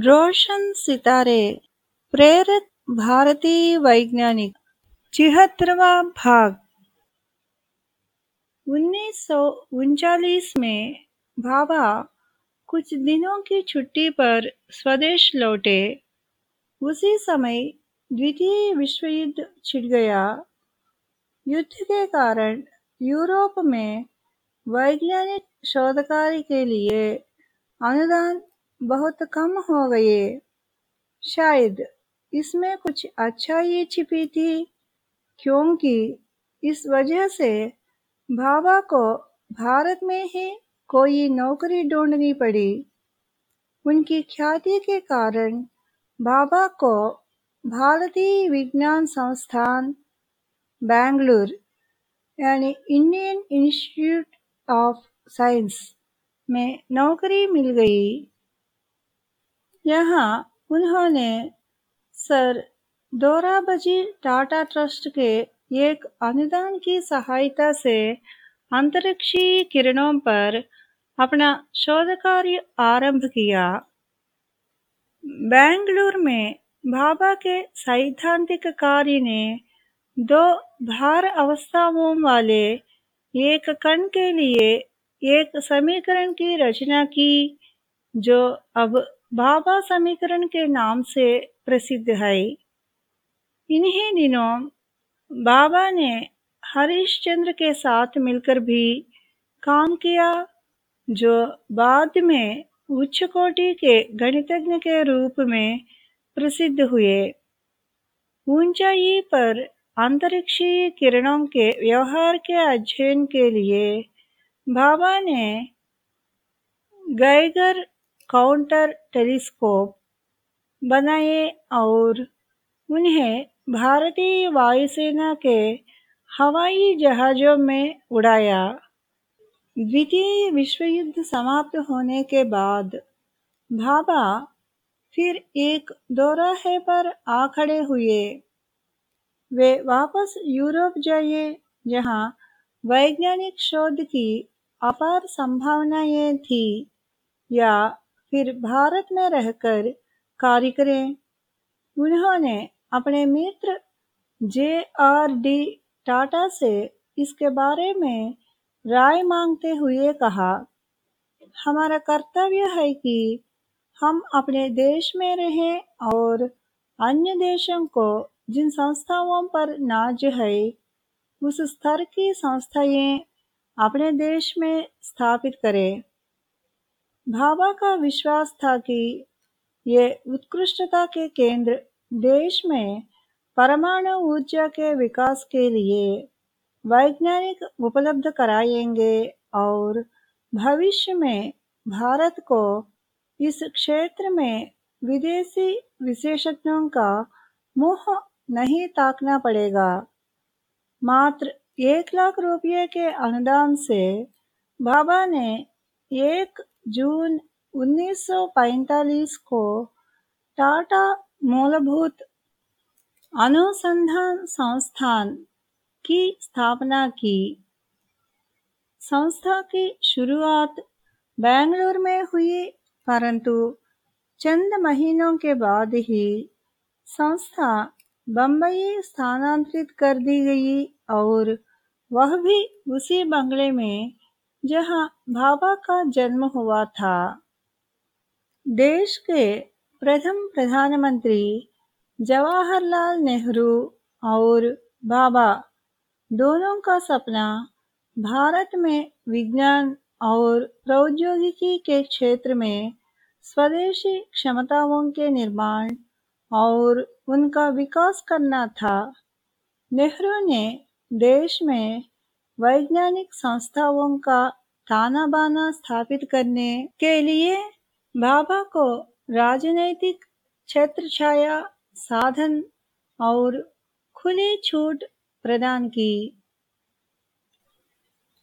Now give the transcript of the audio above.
रोशन सितारे, प्रेरित भारतीय वैज्ञानिक छिहत्तरवा भाग। उन्नीस में भाभा कुछ दिनों की छुट्टी पर स्वदेश लौटे। उसी समय द्वितीय विश्व युद्ध छिड़ गया। युद्ध के कारण यूरोप में वैज्ञानिक शोध कार्य के लिए अनुदान बहुत कम हो गए। शायद इसमें कुछ अच्छाई छिपी थी, क्योंकि इस वजह से भाभा को भारत में ही कोई नौकरी ढूंढनी पड़ी। उनकी ख्याति के कारण भाभा को भारतीय विज्ञान संस्थान, बैंगलोर, यानी इंडियन इंस्टीट्यूट ऑफ़ साइंस में नौकरी मिल गई। यहाँ उन्होंने सर दोराबजी टाटा ट्रस्ट के एक अनुदान की सहायता से अंतरिक्षीय किरणों पर अपना शोध कार्य आरंभ किया। बेंगलुरु में भाभा के सैद्धांतिक कार्य ने दो भार अवस्थाओं वाले एक कण के लिए एक समीकरण की रचना की, जो अब भाभा समीकरण के नाम से प्रसिद्ध है। इन्हीं दिनों बाबा ने हरिश्चंद्र के साथ मिलकर भी काम किया, जो बाद में उच्च कोटि के गणितज्ञ के रूप में प्रसिद्ध हुए। ऊंचाई पर अंतरिक्षीय किरणों के व्यवहार के अध्ययन के लिए बाबा ने गैगर काउंटर टेलीस्कोप बनाए और उन्हें भारतीय वायुसेना के हवाई जहाजों में उड़ाया। द्वितीय विश्व युद्ध समाप्त होने के बाद भाभा फिर एक दोराहे पर आ खड़े हुए। वे वापस यूरोप जाइए जहाँ वैज्ञानिक शोध की अपार संभावनाएँ थी या फिर भारत में रहकर कार्य करें। उन्होंने अपने मित्र जे आर डी टाटा से इसके बारे में राय मांगते हुए कहा, हमारा कर्तव्य है कि हम अपने देश में रहें और अन्य देशों को जिन संस्थाओं पर नाज है, उस स्तर की संस्थाएँ अपने देश में स्थापित करें। भाभा का विश्वास था कि ये उत्कृष्टता के केंद्र देश में परमाणु ऊर्जा के विकास के लिए वैज्ञानिक उपलब्ध कराएँगे और भविष्य में भारत को इस क्षेत्र में विदेशी विशेषज्ञों का मुँह नहीं ताकना पड़ेगा। मात्र एक लाख रुपये के अनुदान से बाबा ने एक जून 1945 को टाटा मूलभूत अनुसंधान संस्थान की स्थापना की। संस्था की शुरुआत बेंगलुरु में हुई, परंतु चंद महीनों के बाद ही संस्था बम्बई स्थानांतरित कर दी गई और वह भी उसी बंगले में जहाँ भाभा का जन्म हुआ था। देश के प्रथम प्रधानमंत्री जवाहरलाल नेहरू और बाबा दोनों का सपना भारत में विज्ञान और प्रौद्योगिकी के क्षेत्र में स्वदेशी क्षमताओं के निर्माण और उनका विकास करना था। नेहरू ने देश में वैज्ञानिक संस्थाओं का ताना बाना स्थापित करने के लिए बाबा को राजनैतिक क्षेत्र छाया साधन और खुली छूट प्रदान की।